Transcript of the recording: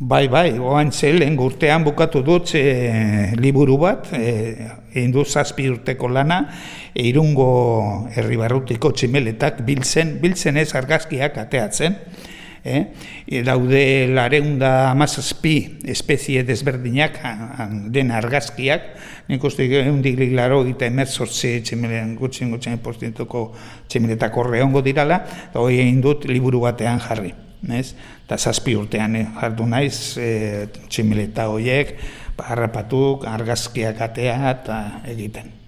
Bai, bai, oan zelen urtean bukatu dut e, liburu bat, e, egin du zazpi urteko lana, e, irungo herri barrutiko tximeletak biltzen, biltzen ez argazkiak ateatzen. E, e, daude lareunda amazazpi espezie desberdinak den argazkiak, nik uste egun diglik laro gita emerzortzi tximelen gutxin gutxin postientoko tximeletak horre hongo dirala, eta hori egin dut liburu batean jarri nez? Ta zazpi urtean eh, jardu naiz e, tximileta horiek, harrapatu, argazkiak atea eta egiten.